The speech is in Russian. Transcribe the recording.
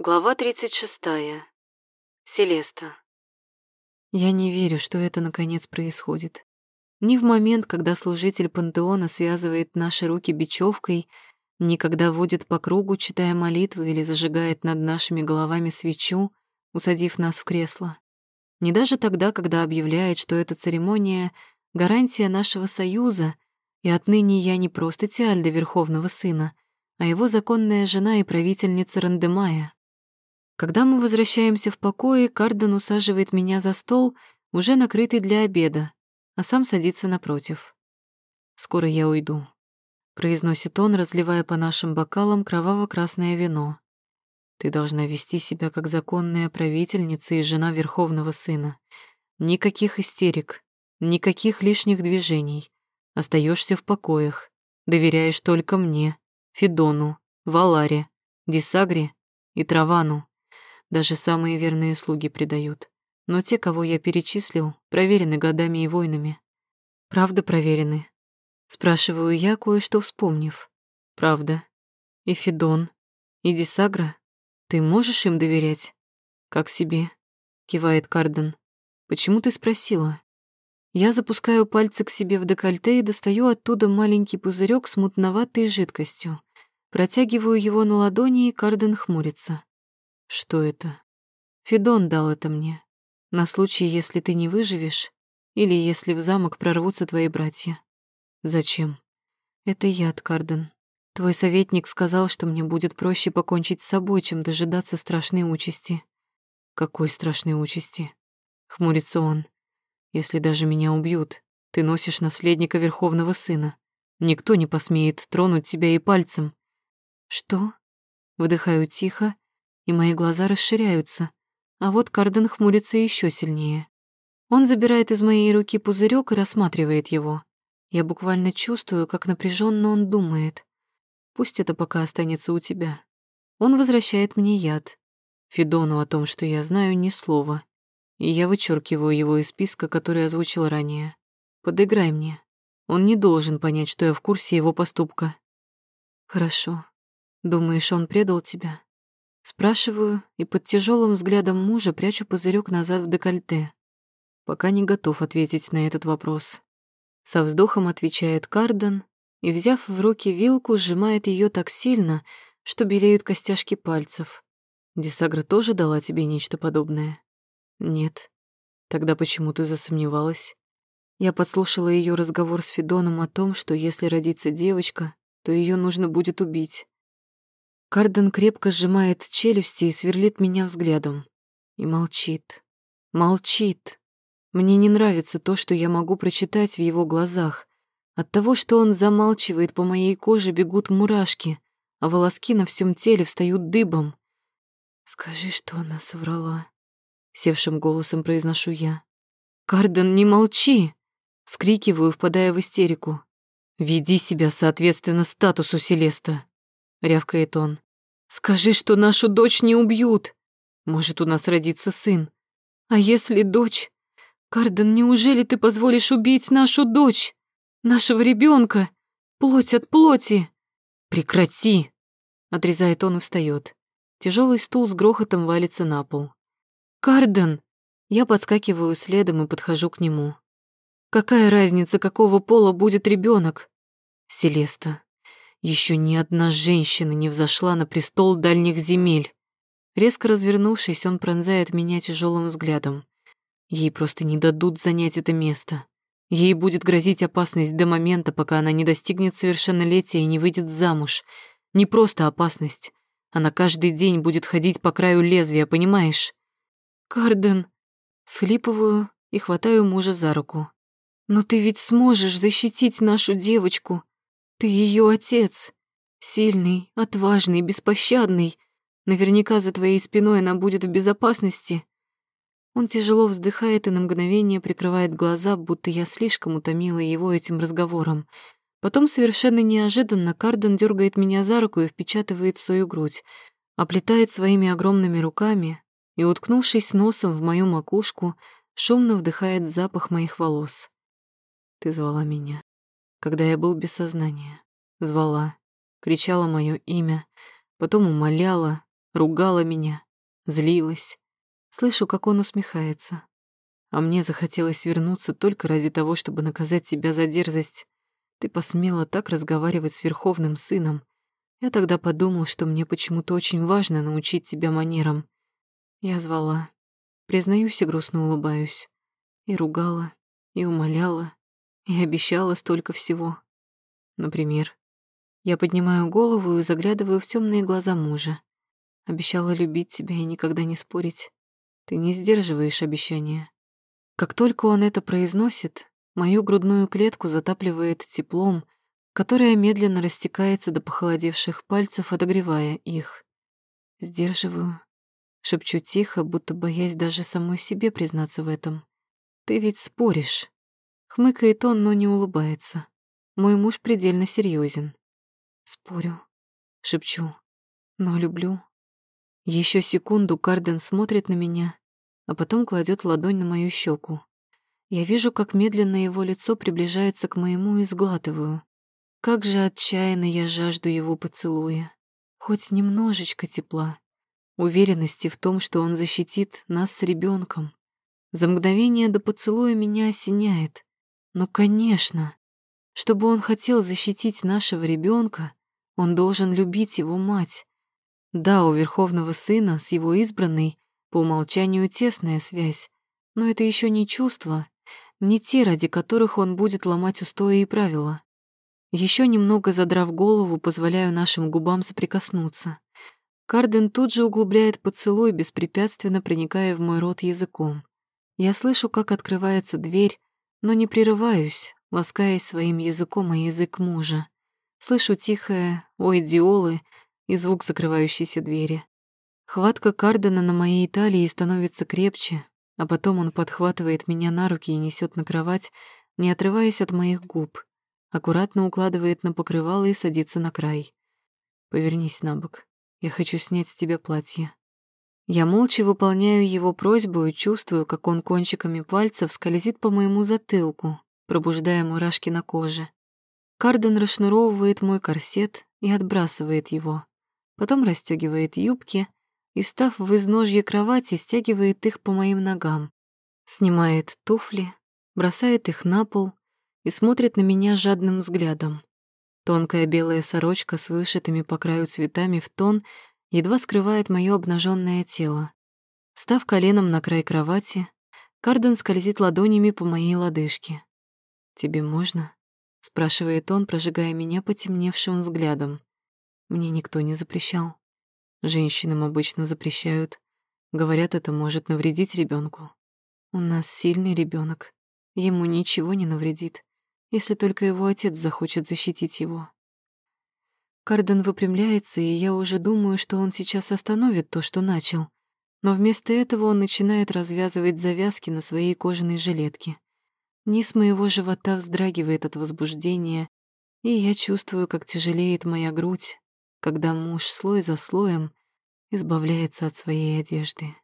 Глава 36. Селеста. Я не верю, что это наконец происходит. Ни в момент, когда служитель пантеона связывает наши руки бечевкой, ни когда водит по кругу, читая молитвы или зажигает над нашими головами свечу, усадив нас в кресло. Не даже тогда, когда объявляет, что эта церемония — гарантия нашего союза, и отныне я не просто Тиальда Верховного Сына, а его законная жена и правительница Рандемая. Когда мы возвращаемся в покои, Карден усаживает меня за стол, уже накрытый для обеда, а сам садится напротив. «Скоро я уйду», — произносит он, разливая по нашим бокалам кроваво-красное вино. «Ты должна вести себя как законная правительница и жена Верховного Сына. Никаких истерик, никаких лишних движений. Остаешься в покоях, доверяешь только мне, Федону, Валаре, Дисагре и Травану. Даже самые верные слуги предают. Но те, кого я перечислил, проверены годами и войнами. Правда проверены? Спрашиваю я, кое-что вспомнив. Правда. И Федон, и Дисагра. Ты можешь им доверять? Как себе? Кивает Карден. Почему ты спросила? Я запускаю пальцы к себе в декольте и достаю оттуда маленький пузырек с мутноватой жидкостью. Протягиваю его на ладони, и Карден хмурится. Что это? Федон дал это мне. На случай, если ты не выживешь, или если в замок прорвутся твои братья. Зачем? Это яд, Карден. Твой советник сказал, что мне будет проще покончить с собой, чем дожидаться страшной участи. Какой страшной участи? Хмурится он. Если даже меня убьют, ты носишь наследника Верховного Сына. Никто не посмеет тронуть тебя и пальцем. Что? Выдыхаю тихо и мои глаза расширяются, а вот Карден хмурится еще сильнее. Он забирает из моей руки пузырек и рассматривает его. Я буквально чувствую, как напряженно он думает. Пусть это пока останется у тебя. Он возвращает мне яд. Федону о том, что я знаю, ни слова. И я вычеркиваю его из списка, который озвучил ранее. Подыграй мне. Он не должен понять, что я в курсе его поступка. Хорошо. Думаешь, он предал тебя? Спрашиваю и под тяжелым взглядом мужа прячу пузырек назад в декольте. Пока не готов ответить на этот вопрос. Со вздохом отвечает Карден и, взяв в руки вилку, сжимает ее так сильно, что белеют костяшки пальцев. Дисагра тоже дала тебе нечто подобное? Нет. Тогда почему ты засомневалась? Я подслушала ее разговор с Федоном о том, что если родится девочка, то ее нужно будет убить. Карден крепко сжимает челюсти и сверлит меня взглядом. И молчит. Молчит. Мне не нравится то, что я могу прочитать в его глазах. От того, что он замалчивает, по моей коже бегут мурашки, а волоски на всем теле встают дыбом. «Скажи, что она соврала», — севшим голосом произношу я. «Карден, не молчи!» — скрикиваю, впадая в истерику. «Веди себя соответственно статусу Селеста», — рявкает он. «Скажи, что нашу дочь не убьют. Может, у нас родится сын. А если дочь? Карден, неужели ты позволишь убить нашу дочь? Нашего ребенка? Плоть от плоти?» «Прекрати!» — отрезает он и встает. Тяжелый стул с грохотом валится на пол. «Карден!» Я подскакиваю следом и подхожу к нему. «Какая разница, какого пола будет ребенок? «Селеста, еще ни одна женщина не взошла на престол дальних земель. Резко развернувшись, он пронзает меня тяжелым взглядом. Ей просто не дадут занять это место. Ей будет грозить опасность до момента, пока она не достигнет совершеннолетия и не выйдет замуж. Не просто опасность. Она каждый день будет ходить по краю лезвия, понимаешь? Карден. Схлипываю и хватаю мужа за руку. Но ты ведь сможешь защитить нашу девочку. Ты ее отец. Сильный, отважный, беспощадный. Наверняка за твоей спиной она будет в безопасности. Он тяжело вздыхает и на мгновение прикрывает глаза, будто я слишком утомила его этим разговором. Потом совершенно неожиданно Карден дергает меня за руку и впечатывает свою грудь, оплетает своими огромными руками и, уткнувшись носом в мою макушку, шумно вдыхает запах моих волос. Ты звала меня когда я был без сознания. Звала, кричала мое имя, потом умоляла, ругала меня, злилась. Слышу, как он усмехается. А мне захотелось вернуться только ради того, чтобы наказать тебя за дерзость. Ты посмела так разговаривать с верховным сыном. Я тогда подумал, что мне почему-то очень важно научить тебя манерам. Я звала. Признаюсь и грустно улыбаюсь. И ругала, и умоляла, и обещала столько всего. Например, я поднимаю голову и заглядываю в темные глаза мужа. Обещала любить тебя и никогда не спорить. Ты не сдерживаешь обещания. Как только он это произносит, мою грудную клетку затапливает теплом, которое медленно растекается до похолодевших пальцев, отогревая их. Сдерживаю. Шепчу тихо, будто боясь даже самой себе признаться в этом. Ты ведь споришь. Хмыкает он, но не улыбается. Мой муж предельно серьезен. Спорю. Шепчу. Но люблю. Еще секунду Карден смотрит на меня, а потом кладет ладонь на мою щеку. Я вижу, как медленно его лицо приближается к моему и сглатываю. Как же отчаянно я жажду его поцелуя. Хоть немножечко тепла. Уверенности в том, что он защитит нас с ребенком. За мгновение до поцелуя меня осеняет. Но, конечно, чтобы он хотел защитить нашего ребенка, он должен любить его мать. Да, у верховного сына с его избранной по умолчанию тесная связь, но это еще не чувства, не те, ради которых он будет ломать устои и правила. Еще немного задрав голову, позволяю нашим губам соприкоснуться. Карден тут же углубляет поцелуй, беспрепятственно проникая в мой рот языком. Я слышу, как открывается дверь, но не прерываюсь, ласкаясь своим языком о язык мужа. Слышу тихое «Ой, диолы» и звук закрывающейся двери. Хватка Кардена на моей талии становится крепче, а потом он подхватывает меня на руки и несет на кровать, не отрываясь от моих губ, аккуратно укладывает на покрывало и садится на край. «Повернись на бок. Я хочу снять с тебя платье». Я молча выполняю его просьбу и чувствую, как он кончиками пальцев скользит по моему затылку, пробуждая мурашки на коже. Карден расшнуровывает мой корсет и отбрасывает его. Потом расстегивает юбки и, став в изножье кровати, стягивает их по моим ногам. Снимает туфли, бросает их на пол и смотрит на меня жадным взглядом. Тонкая белая сорочка с вышитыми по краю цветами в тон едва скрывает моё обнаженное тело. Став коленом на край кровати, Карден скользит ладонями по моей лодыжке. «Тебе можно?» — спрашивает он, прожигая меня потемневшим взглядом. Мне никто не запрещал. Женщинам обычно запрещают. Говорят, это может навредить ребенку. У нас сильный ребенок. Ему ничего не навредит, если только его отец захочет защитить его. Карден выпрямляется, и я уже думаю, что он сейчас остановит то, что начал. Но вместо этого он начинает развязывать завязки на своей кожаной жилетке. Низ моего живота вздрагивает от возбуждения, и я чувствую, как тяжелеет моя грудь, когда муж слой за слоем избавляется от своей одежды.